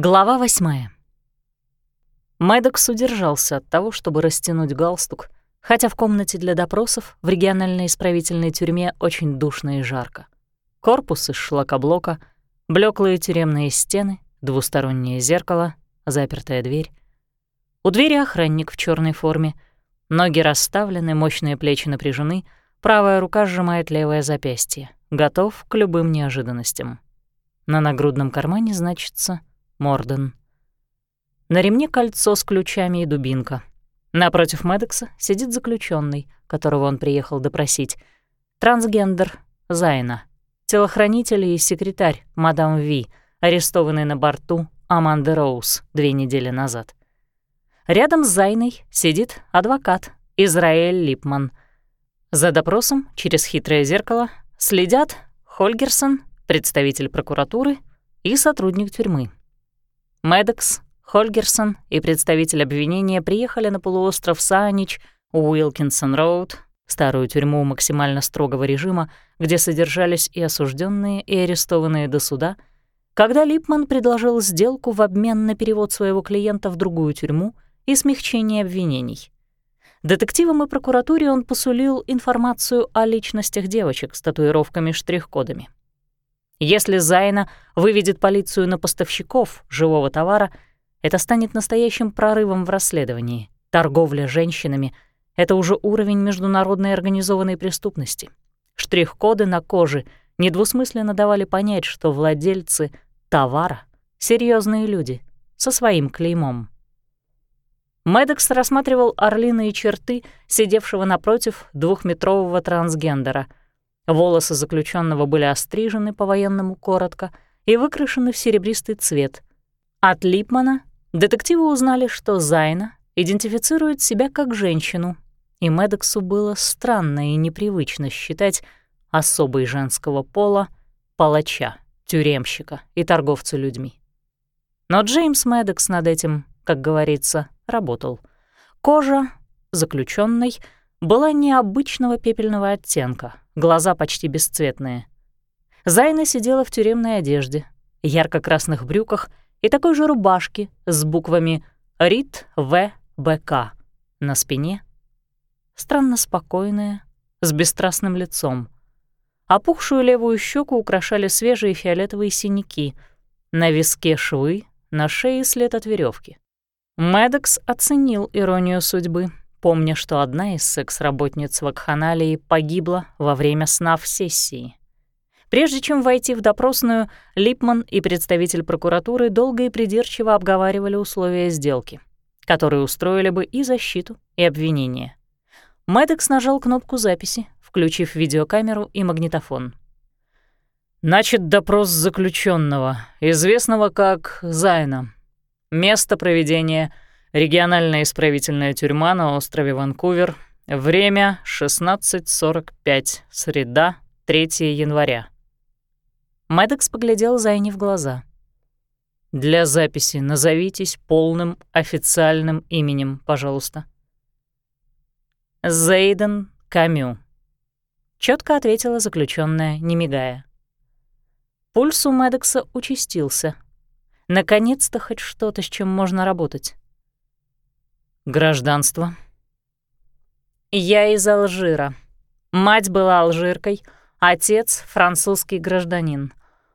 Глава восьмая. Мэддокс удержался от того, чтобы растянуть галстук, хотя в комнате для допросов в региональной исправительной тюрьме очень душно и жарко. Корпус из шлакоблока, блеклые тюремные стены, двустороннее зеркало, запертая дверь. У двери охранник в черной форме, ноги расставлены, мощные плечи напряжены, правая рука сжимает левое запястье, готов к любым неожиданностям. На нагрудном кармане значится Морден. На ремне кольцо с ключами и дубинка. Напротив Медекса сидит заключенный, которого он приехал допросить. Трансгендер Зайна. Телохранитель и секретарь мадам Ви, арестованный на борту Аманды Роуз две недели назад. Рядом с Зайной сидит адвокат Израиль Липман. За допросом через хитрое зеркало следят Хольгерсон, представитель прокуратуры, и сотрудник тюрьмы. Медекс, Хольгерсон и представитель обвинения приехали на полуостров Санич у Уилкинсон-Роуд, старую тюрьму максимально строгого режима, где содержались и осужденные, и арестованные до суда, когда Липман предложил сделку в обмен на перевод своего клиента в другую тюрьму и смягчение обвинений. Детективам и прокуратуре он посулил информацию о личностях девочек с татуировками-штрих-кодами. Если Зайна выведет полицию на поставщиков живого товара, это станет настоящим прорывом в расследовании. Торговля женщинами — это уже уровень международной организованной преступности. Штрих-коды на коже недвусмысленно давали понять, что владельцы товара — серьезные люди со своим клеймом. Медекс рассматривал орлиные черты сидевшего напротив двухметрового трансгендера — Волосы заключенного были острижены по-военному коротко и выкрашены в серебристый цвет. От Липмана детективы узнали, что Зайна идентифицирует себя как женщину, и Медексу было странно и непривычно считать особой женского пола палача, тюремщика и торговца людьми. Но Джеймс Медекс над этим, как говорится, работал. Кожа заключенной была необычного пепельного оттенка — глаза почти бесцветные. Зайна сидела в тюремной одежде, ярко-красных брюках и такой же рубашке с буквами «РИТ В. БК» на спине. Странно спокойная, с бесстрастным лицом. Опухшую левую щеку украшали свежие фиолетовые синяки, на виске швы, на шее след от веревки. Медекс оценил иронию судьбы помня, что одна из секс-работниц вакханалии погибла во время сна в сессии. Прежде чем войти в допросную, Липман и представитель прокуратуры долго и придирчиво обговаривали условия сделки, которые устроили бы и защиту, и обвинение. Мэддокс нажал кнопку записи, включив видеокамеру и магнитофон. Начат допрос заключенного, известного как Зайна. Место проведения — Региональная исправительная тюрьма на острове Ванкувер. Время 16.45. Среда, 3 января. Мэддокс поглядел Зайне в глаза. «Для записи назовитесь полным официальным именем, пожалуйста». «Зейден Камю», — четко ответила заключенная, не мигая. Пульс у Мэддокса участился. Наконец-то хоть что-то, с чем можно работать. Гражданство. Я из Алжира. Мать была алжиркой, отец — французский гражданин.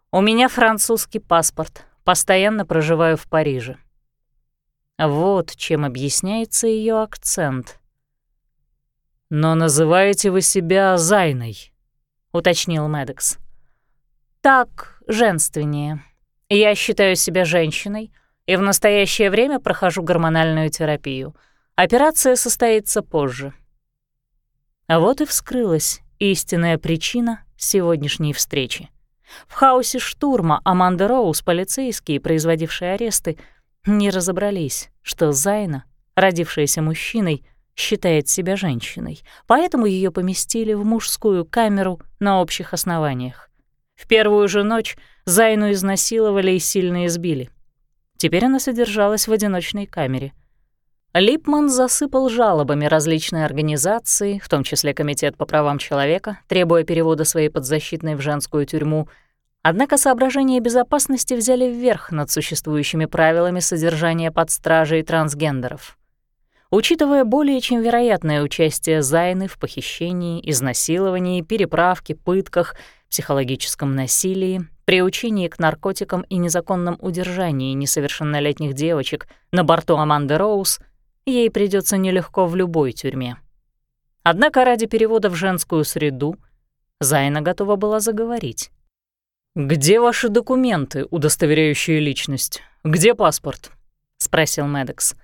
У меня французский паспорт, постоянно проживаю в Париже. Вот чем объясняется ее акцент. «Но называете вы себя Зайной», — уточнил Медекс. «Так, женственнее. Я считаю себя женщиной, и в настоящее время прохожу гормональную терапию. Операция состоится позже. А вот и вскрылась истинная причина сегодняшней встречи. В хаосе штурма Аманда Роуз, полицейские, производившие аресты, не разобрались, что Зайна, родившаяся мужчиной, считает себя женщиной, поэтому ее поместили в мужскую камеру на общих основаниях. В первую же ночь Зайну изнасиловали и сильно избили. Теперь она содержалась в одиночной камере. Липман засыпал жалобами различные организации, в том числе Комитет по правам человека, требуя перевода своей подзащитной в женскую тюрьму, Однако соображения безопасности взяли вверх над существующими правилами содержания под стражей трансгендеров. Учитывая более чем вероятное участие Зайны в похищении, изнасиловании, переправке, пытках, психологическом насилии, приучении к наркотикам и незаконном удержании несовершеннолетних девочек на борту Аманды Роуз, ей придется нелегко в любой тюрьме. Однако ради перевода в женскую среду Зайна готова была заговорить. «Где ваши документы, удостоверяющие личность? Где паспорт?» — спросил Медекс.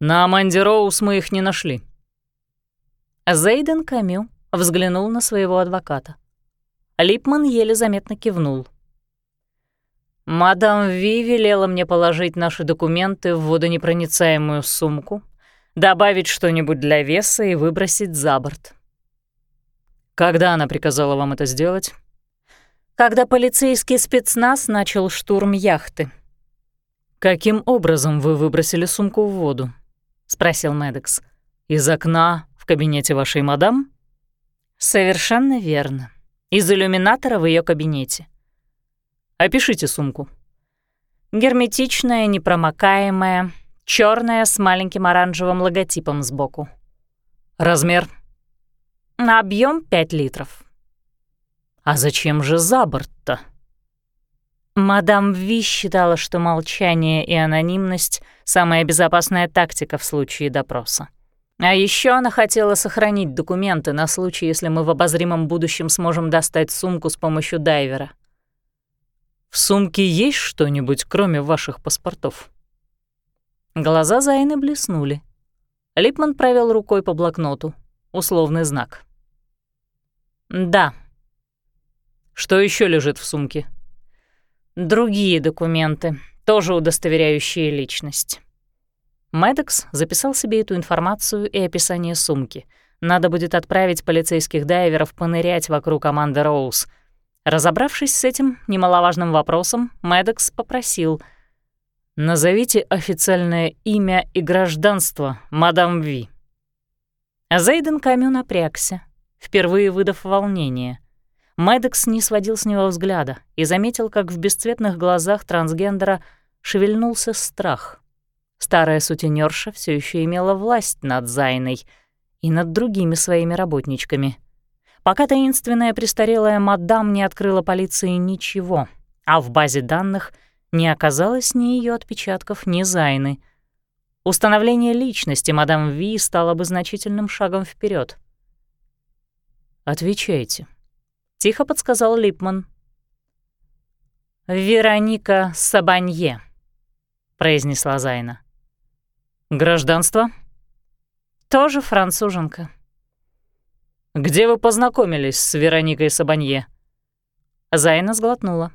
На Аманде Роуз мы их не нашли. Зейден Камю взглянул на своего адвоката. Липман еле заметно кивнул. «Мадам Ви велела мне положить наши документы в водонепроницаемую сумку, добавить что-нибудь для веса и выбросить за борт». «Когда она приказала вам это сделать?» «Когда полицейский спецназ начал штурм яхты». «Каким образом вы выбросили сумку в воду?» — спросил Медекс. «Из окна в кабинете вашей мадам?» «Совершенно верно. Из иллюминатора в ее кабинете». «Опишите сумку». Герметичная, непромокаемая, черная с маленьким оранжевым логотипом сбоку. Размер? Объем 5 литров. А зачем же за борт-то? Мадам Ви считала, что молчание и анонимность — самая безопасная тактика в случае допроса. А еще она хотела сохранить документы на случай, если мы в обозримом будущем сможем достать сумку с помощью дайвера. «В сумке есть что-нибудь, кроме ваших паспортов?» Глаза Зайны блеснули. Липман провел рукой по блокноту. Условный знак. «Да». «Что еще лежит в сумке?» Другие документы, тоже удостоверяющие личность. Мэддокс записал себе эту информацию и описание сумки. Надо будет отправить полицейских дайверов понырять вокруг команды Роуз. Разобравшись с этим немаловажным вопросом, Мэддокс попросил «Назовите официальное имя и гражданство, мадам Ви». Зейден Камю напрягся, впервые выдав волнение. Мэддокс не сводил с него взгляда и заметил, как в бесцветных глазах трансгендера шевельнулся страх. Старая сутенерша все еще имела власть над Зайной и над другими своими работничками. Пока таинственная престарелая мадам не открыла полиции ничего, а в базе данных не оказалось ни ее отпечатков, ни Зайны. Установление личности мадам Ви стало бы значительным шагом вперед. «Отвечайте», тихо подсказал Липман. «Вероника Сабанье», — произнесла Зайна. «Гражданство?» «Тоже француженка». «Где вы познакомились с Вероникой Сабанье?» Зайна сглотнула.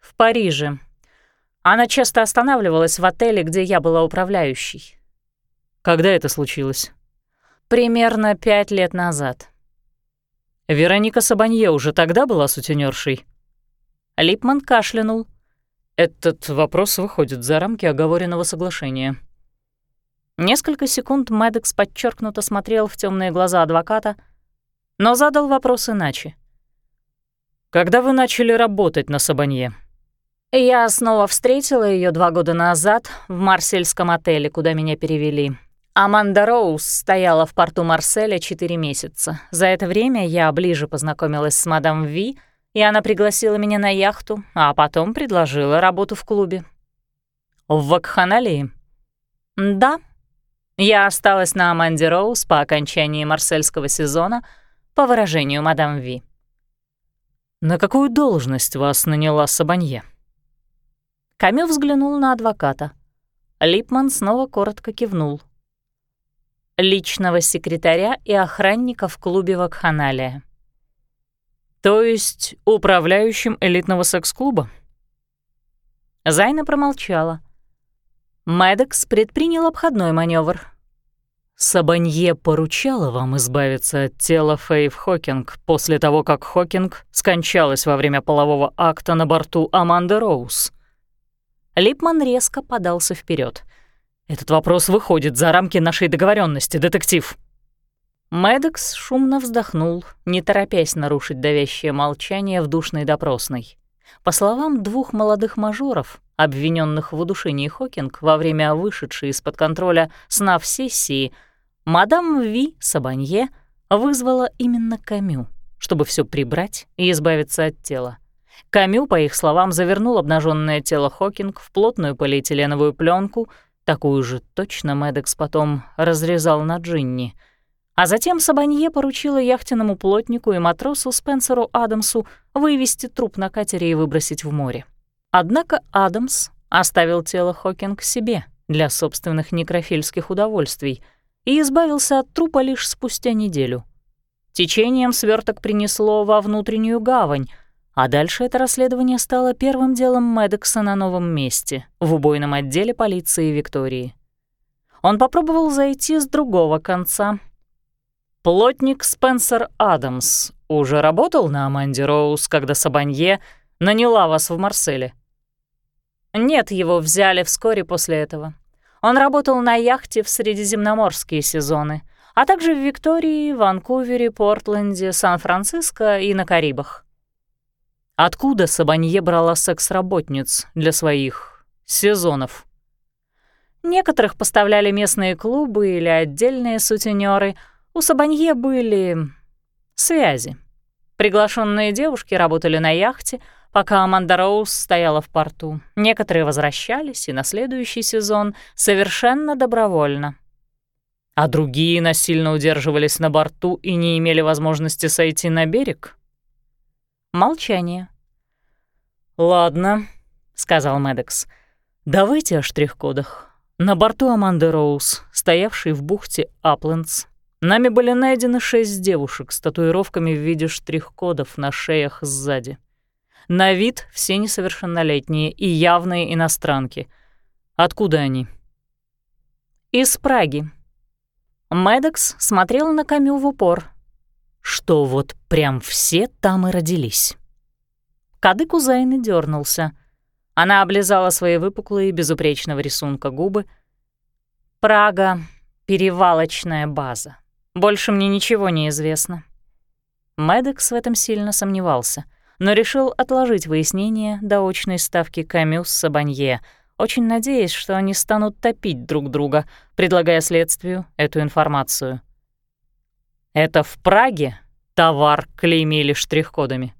«В Париже. Она часто останавливалась в отеле, где я была управляющей». «Когда это случилось?» «Примерно пять лет назад». Вероника Сабанье уже тогда была сутенершей. Липман кашлянул. Этот вопрос выходит за рамки оговоренного соглашения. Несколько секунд Мэддокс подчеркнуто смотрел в темные глаза адвоката, но задал вопрос иначе. «Когда вы начали работать на Сабанье?» «Я снова встретила ее два года назад в марсельском отеле, куда меня перевели. Аманда Роуз стояла в порту Марселя четыре месяца. За это время я ближе познакомилась с мадам Ви, и она пригласила меня на яхту, а потом предложила работу в клубе. В Вакханалии? Да. Я осталась на Аманде Роуз по окончании марсельского сезона, по выражению мадам Ви. На какую должность вас наняла Сабанье? Камю взглянул на адвоката. Липман снова коротко кивнул личного секретаря и охранника в клубе Вакханалия. То есть управляющим элитного секс-клуба? Зайна промолчала. Мэддокс предпринял обходной маневр. Сабанье поручала вам избавиться от тела Фейв Хокинг после того, как Хокинг скончалась во время полового акта на борту Аманды Роуз. Липман резко подался вперед. Этот вопрос выходит за рамки нашей договоренности, детектив. Мэддокс шумно вздохнул, не торопясь нарушить давящее молчание в душной допросной. По словам двух молодых мажоров, обвиненных в удушении Хокинг во время вышедшей из-под контроля снав сессии, мадам Ви Сабанье вызвала именно Камю, чтобы все прибрать и избавиться от тела. Камю, по их словам, завернул обнаженное тело Хокинг в плотную полиэтиленовую пленку, такую же точно Медекс потом разрезал на Джинни — а затем Сабанье поручила яхтенному плотнику и матросу Спенсеру Адамсу вывести труп на катере и выбросить в море. Однако Адамс оставил тело Хокинг себе для собственных некрофильских удовольствий и избавился от трупа лишь спустя неделю. Течением сверток принесло во внутреннюю гавань, а дальше это расследование стало первым делом Медекса на новом месте, в убойном отделе полиции Виктории. Он попробовал зайти с другого конца, Плотник Спенсер Адамс уже работал на Аманде Роуз, когда Сабанье наняла вас в Марселе? Нет, его взяли вскоре после этого. Он работал на яхте в средиземноморские сезоны, а также в Виктории, Ванкувере, Портленде, Сан-Франциско и на Карибах. Откуда Сабанье брала секс-работниц для своих сезонов? Некоторых поставляли местные клубы или отдельные сутенеры — у Сабанье были связи. Приглашенные девушки работали на яхте, пока Аманда Роуз стояла в порту. Некоторые возвращались и на следующий сезон совершенно добровольно. А другие насильно удерживались на борту и не имели возможности сойти на берег? Молчание. «Ладно», — сказал Медекс. «Давайте о штрих-кодах. На борту Аманды Роуз, стоявшей в бухте Аплендс, Нами были найдены шесть девушек с татуировками в виде штрих-кодов на шеях сзади. На вид все несовершеннолетние и явные иностранки. Откуда они? Из Праги. Медекс смотрел на Камю в упор. Что вот прям все там и родились. Кадык у Зайны дернулся. Она облизала свои выпуклые безупречного рисунка губы. Прага — перевалочная база. Больше мне ничего не известно». Медекс в этом сильно сомневался, но решил отложить выяснение до очной ставки Камю с Сабанье, очень надеясь, что они станут топить друг друга, предлагая следствию эту информацию. «Это в Праге товар клеймили штрих-кодами?»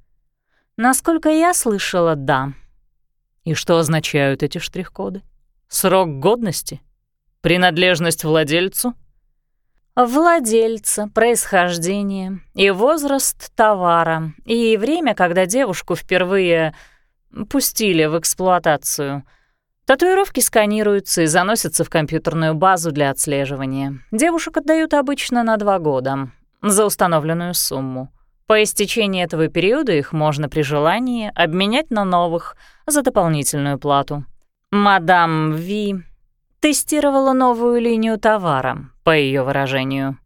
«Насколько я слышала, да». «И что означают эти штрих-коды? Срок годности? Принадлежность владельцу?» Владельца, происхождение и возраст товара, и время, когда девушку впервые пустили в эксплуатацию. Татуировки сканируются и заносятся в компьютерную базу для отслеживания. Девушек отдают обычно на два года за установленную сумму. По истечении этого периода их можно при желании обменять на новых за дополнительную плату. Мадам Ви тестировала новую линию товара, по ее выражению.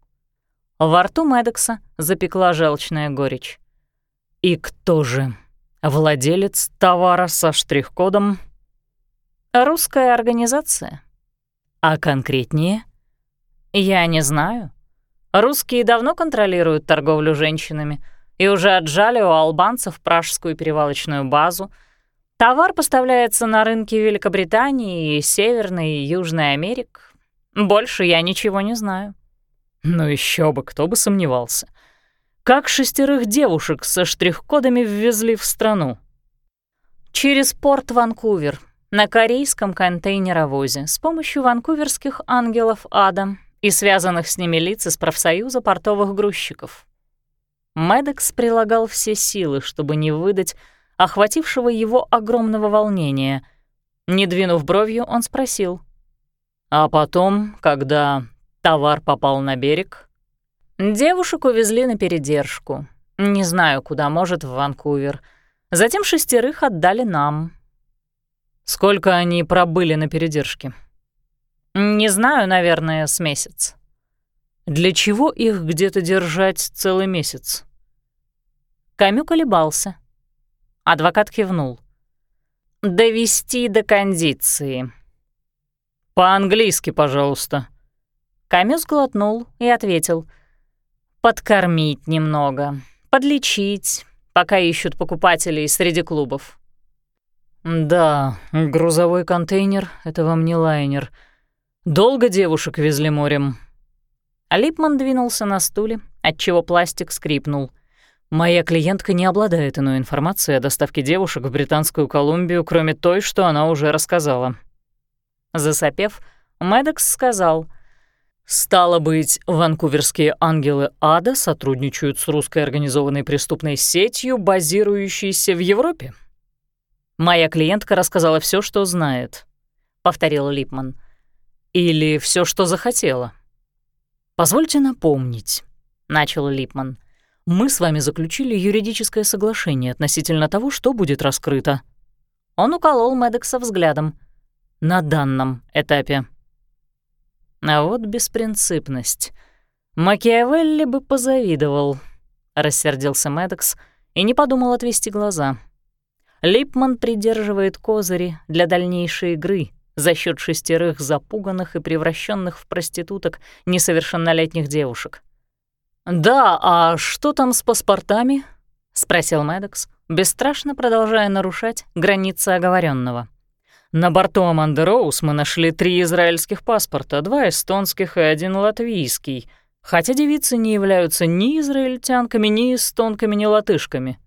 Во рту Медекса запекла желчная горечь. «И кто же? Владелец товара со штрих-кодом?» «Русская организация». «А конкретнее?» «Я не знаю. Русские давно контролируют торговлю женщинами и уже отжали у албанцев пражскую перевалочную базу — Товар поставляется на рынки Великобритании Северной и Южной Америк. Больше я ничего не знаю. Ну еще бы, кто бы сомневался. Как шестерых девушек со штрих-кодами ввезли в страну? Через порт Ванкувер, на корейском контейнеровозе, с помощью ванкуверских ангелов ада и связанных с ними лиц из профсоюза портовых грузчиков. Медекс прилагал все силы, чтобы не выдать охватившего его огромного волнения. Не двинув бровью, он спросил. «А потом, когда товар попал на берег?» «Девушек увезли на передержку. Не знаю, куда, может, в Ванкувер. Затем шестерых отдали нам». «Сколько они пробыли на передержке?» «Не знаю, наверное, с месяц». «Для чего их где-то держать целый месяц?» Камю колебался. Адвокат кивнул. «Довести до кондиции». «По-английски, пожалуйста». Камюс глотнул и ответил. «Подкормить немного, подлечить, пока ищут покупателей среди клубов. Да, грузовой контейнер — это вам не лайнер. Долго девушек везли морем?» Липман двинулся на стуле, отчего пластик скрипнул. «Моя клиентка не обладает иной информацией о доставке девушек в Британскую Колумбию, кроме той, что она уже рассказала». Засопев, Мэддокс сказал, «Стало быть, ванкуверские ангелы ада сотрудничают с русской организованной преступной сетью, базирующейся в Европе?» «Моя клиентка рассказала все, что знает», — повторил Липман. «Или все, что захотела». «Позвольте напомнить», — начал Липман. «Мы с вами заключили юридическое соглашение относительно того, что будет раскрыто». Он уколол Медекса взглядом. «На данном этапе». А вот беспринципность. Макиавелли бы позавидовал, — рассердился Медекс и не подумал отвести глаза. Липман придерживает козыри для дальнейшей игры — за счет шестерых запуганных и превращенных в проституток несовершеннолетних девушек. «Да, а что там с паспортами?» — спросил Мэддокс, бесстрашно продолжая нарушать границы оговоренного. «На борту Аманды Роуз мы нашли три израильских паспорта, два эстонских и один латвийский, хотя девицы не являются ни израильтянками, ни эстонками, ни латышками».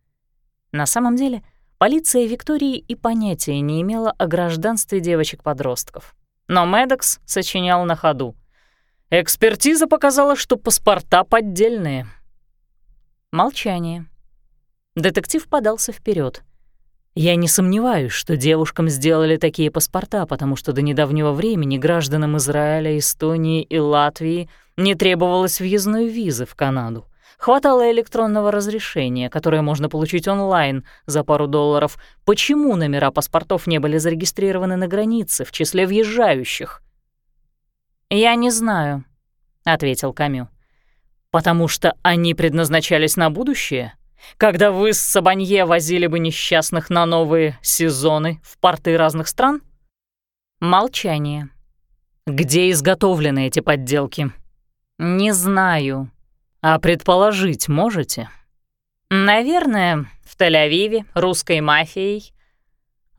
На самом деле — Полиция Виктории и понятия не имела о гражданстве девочек-подростков. Но Медекс сочинял на ходу. «Экспертиза показала, что паспорта поддельные». Молчание. Детектив подался вперед. «Я не сомневаюсь, что девушкам сделали такие паспорта, потому что до недавнего времени гражданам Израиля, Эстонии и Латвии не требовалось въездной визы в Канаду. Хватало электронного разрешения, которое можно получить онлайн за пару долларов. Почему номера паспортов не были зарегистрированы на границе в числе въезжающих? «Я не знаю», — ответил Камю. «Потому что они предназначались на будущее? Когда вы с Сабанье возили бы несчастных на новые сезоны в порты разных стран?» Молчание. «Где изготовлены эти подделки?» «Не знаю», а предположить можете? Наверное, в Тель-Авиве, русской мафией.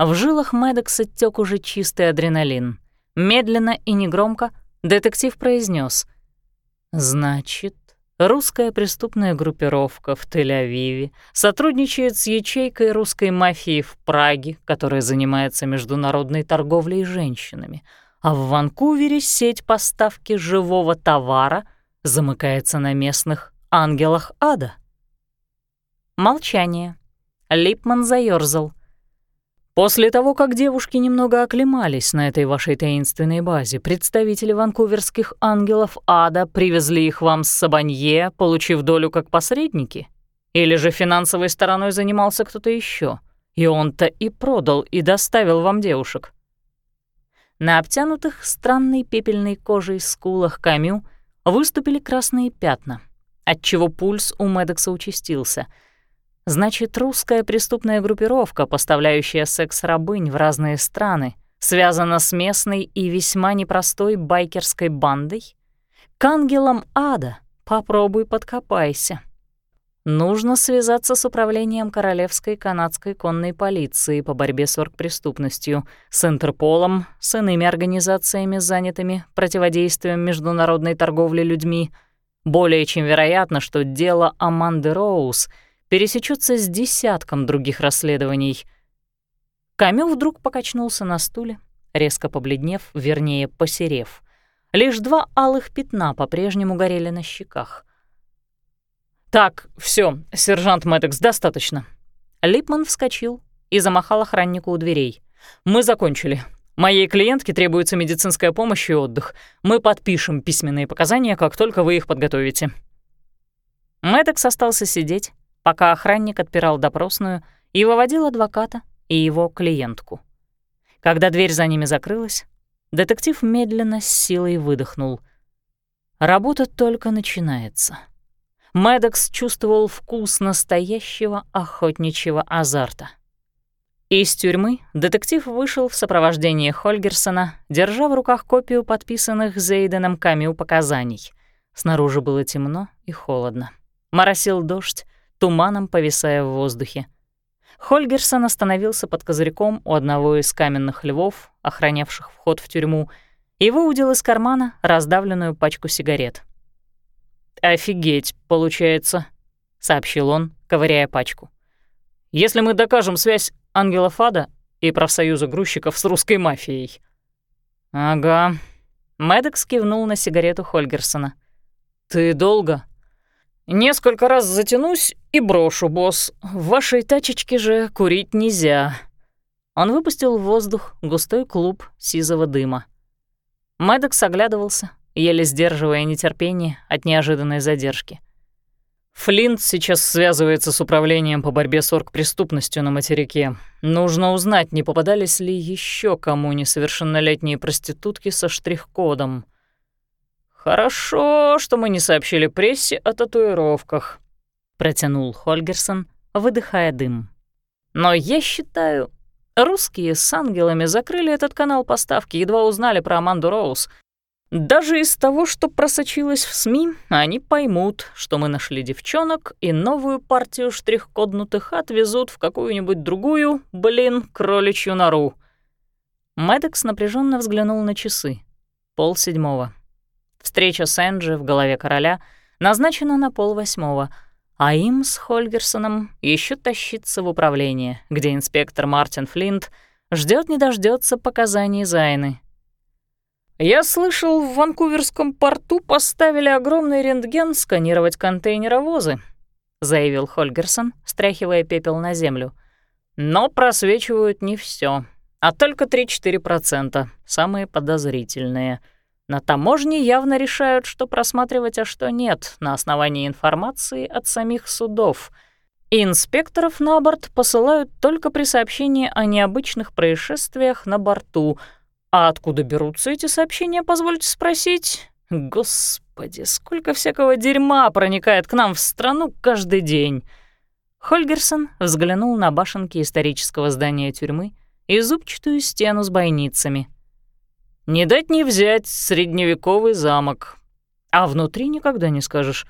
В жилах Медекса тек уже чистый адреналин. Медленно и негромко детектив произнес: «Значит, русская преступная группировка в Тель-Авиве сотрудничает с ячейкой русской мафии в Праге, которая занимается международной торговлей женщинами, а в Ванкувере сеть поставки живого товара — замыкается на местных ангелах ада. Молчание. Липман заёрзал. После того, как девушки немного оклемались на этой вашей таинственной базе, представители ванкуверских ангелов ада привезли их вам с Сабанье, получив долю как посредники? Или же финансовой стороной занимался кто-то еще, и он-то и продал, и доставил вам девушек? На обтянутых странной пепельной кожей скулах Камю — выступили красные пятна, отчего пульс у Медекса участился. Значит, русская преступная группировка, поставляющая секс-рабынь в разные страны, связана с местной и весьма непростой байкерской бандой? К ангелам ада попробуй подкопайся. Нужно связаться с управлением Королевской канадской конной полиции по борьбе с оргпреступностью, с Интерполом, с иными организациями, занятыми противодействием международной торговле людьми. Более чем вероятно, что дело Аманды Роуз пересечется с десятком других расследований. Камю вдруг покачнулся на стуле, резко побледнев, вернее, посерев. Лишь два алых пятна по-прежнему горели на щеках. «Так, все, сержант Мэддокс, достаточно». Липман вскочил и замахал охраннику у дверей. «Мы закончили. Моей клиентке требуется медицинская помощь и отдых. Мы подпишем письменные показания, как только вы их подготовите». Мэддокс остался сидеть, пока охранник отпирал допросную и выводил адвоката и его клиентку. Когда дверь за ними закрылась, детектив медленно с силой выдохнул. Работа только начинается. Мэддокс чувствовал вкус настоящего охотничьего азарта. Из тюрьмы детектив вышел в сопровождении Хольгерсона, держа в руках копию подписанных Зейденом Камю показаний. Снаружи было темно и холодно. Моросил дождь, туманом повисая в воздухе. Хольгерсон остановился под козырьком у одного из каменных львов, охранявших вход в тюрьму, и выудил из кармана раздавленную пачку сигарет. «Офигеть, получается», — сообщил он, ковыряя пачку. «Если мы докажем связь Ангела Фада и профсоюза грузчиков с русской мафией». «Ага». Мэддокс кивнул на сигарету Хольгерсона. «Ты долго?» «Несколько раз затянусь и брошу, босс. В вашей тачечке же курить нельзя». Он выпустил в воздух густой клуб сизого дыма. Мэддокс оглядывался, еле сдерживая нетерпение от неожиданной задержки. Флинт сейчас связывается с управлением по борьбе с оргпреступностью на материке. Нужно узнать, не попадались ли еще кому несовершеннолетние проститутки со штрих-кодом. «Хорошо, что мы не сообщили прессе о татуировках», — протянул Хольгерсон, выдыхая дым. «Но я считаю, русские с ангелами закрыли этот канал поставки, едва узнали про Аманду Роуз. Даже из того, что просочилось в СМИ, они поймут, что мы нашли девчонок и новую партию штрих-коднутых отвезут в какую-нибудь другую, блин, кроличью нору». Мэддокс напряженно взглянул на часы. Пол седьмого. Встреча с Энджи в голове короля назначена на полвосьмого, а им с Хольгерсоном еще тащиться в управление, где инспектор Мартин Флинт ждет не дождется показаний Зайны. «Я слышал, в Ванкуверском порту поставили огромный рентген сканировать контейнеровозы», — заявил Хольгерсон, стряхивая пепел на землю. «Но просвечивают не все, а только 3-4%, самые подозрительные». На таможне явно решают, что просматривать, а что нет, на основании информации от самих судов. И инспекторов на борт посылают только при сообщении о необычных происшествиях на борту. А откуда берутся эти сообщения, позвольте спросить? Господи, сколько всякого дерьма проникает к нам в страну каждый день. Хольгерсон взглянул на башенки исторического здания тюрьмы и зубчатую стену с бойницами — не дать не взять средневековый замок. А внутри никогда не скажешь.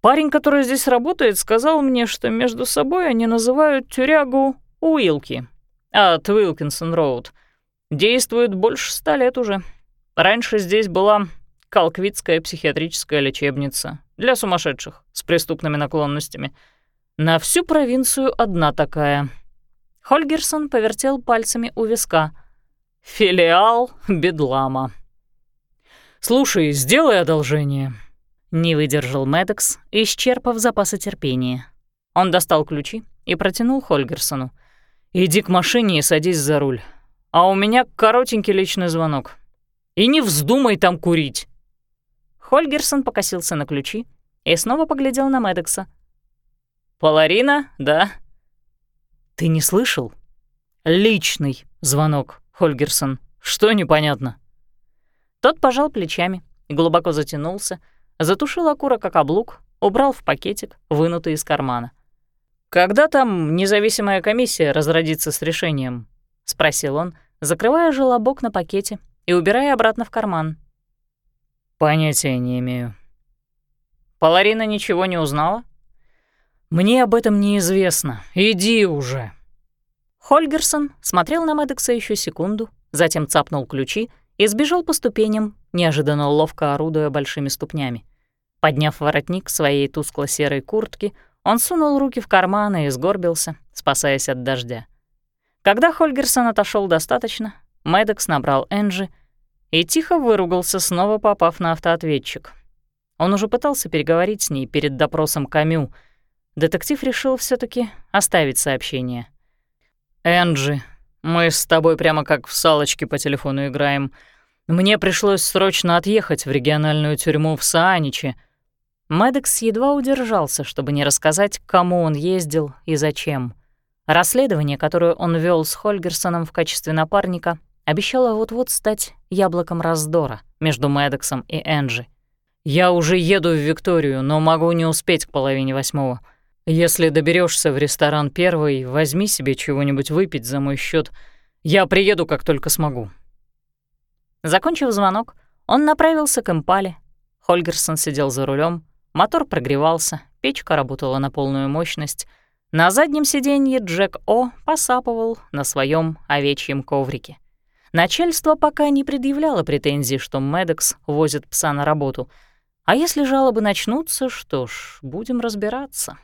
Парень, который здесь работает, сказал мне, что между собой они называют тюрягу Уилки от Уилкинсон-Роуд. Действует больше ста лет уже. Раньше здесь была Калквитская психиатрическая лечебница для сумасшедших с преступными наклонностями. На всю провинцию одна такая. Хольгерсон повертел пальцами у виска — Филиал Бедлама. «Слушай, сделай одолжение», — не выдержал Мэддокс, исчерпав запасы терпения. Он достал ключи и протянул Хольгерсону. «Иди к машине и садись за руль. А у меня коротенький личный звонок. И не вздумай там курить!» Хольгерсон покосился на ключи и снова поглядел на Мэддокса. «Паларина, да?» «Ты не слышал? Личный звонок». Хольгерсон. Что непонятно?» Тот пожал плечами, глубоко затянулся, затушил окурок как облук, убрал в пакетик, вынутый из кармана. «Когда там независимая комиссия разродится с решением?» — спросил он, закрывая желобок на пакете и убирая обратно в карман. «Понятия не имею». «Паларина ничего не узнала?» «Мне об этом неизвестно. Иди уже!» Хольгерсон смотрел на Медекса еще секунду, затем цапнул ключи и сбежал по ступеням, неожиданно ловко орудуя большими ступнями. Подняв воротник своей тускло-серой куртки, он сунул руки в карманы и сгорбился, спасаясь от дождя. Когда Хольгерсон отошел достаточно, Медекс набрал Энджи и тихо выругался, снова попав на автоответчик. Он уже пытался переговорить с ней перед допросом Камю. Детектив решил все таки оставить сообщение — «Энджи, мы с тобой прямо как в салочки по телефону играем. Мне пришлось срочно отъехать в региональную тюрьму в Сааниче». Мэддекс едва удержался, чтобы не рассказать, кому он ездил и зачем. Расследование, которое он вел с Хольгерсоном в качестве напарника, обещало вот-вот стать яблоком раздора между Мэддексом и Энджи. «Я уже еду в Викторию, но могу не успеть к половине восьмого. Если доберешься в ресторан первый, возьми себе чего-нибудь выпить за мой счет. Я приеду, как только смогу». Закончив звонок, он направился к импале. Хольгерсон сидел за рулем, мотор прогревался, печка работала на полную мощность. На заднем сиденье Джек О посапывал на своем овечьем коврике. Начальство пока не предъявляло претензий, что Медекс возит пса на работу. А если жалобы начнутся, что ж, будем разбираться.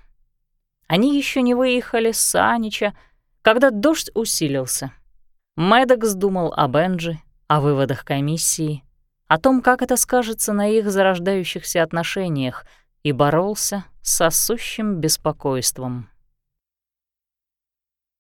Они еще не выехали с Санича, когда дождь усилился. Медекс думал о Бенджи, о выводах комиссии, о том, как это скажется на их зарождающихся отношениях, и боролся с сосущим беспокойством.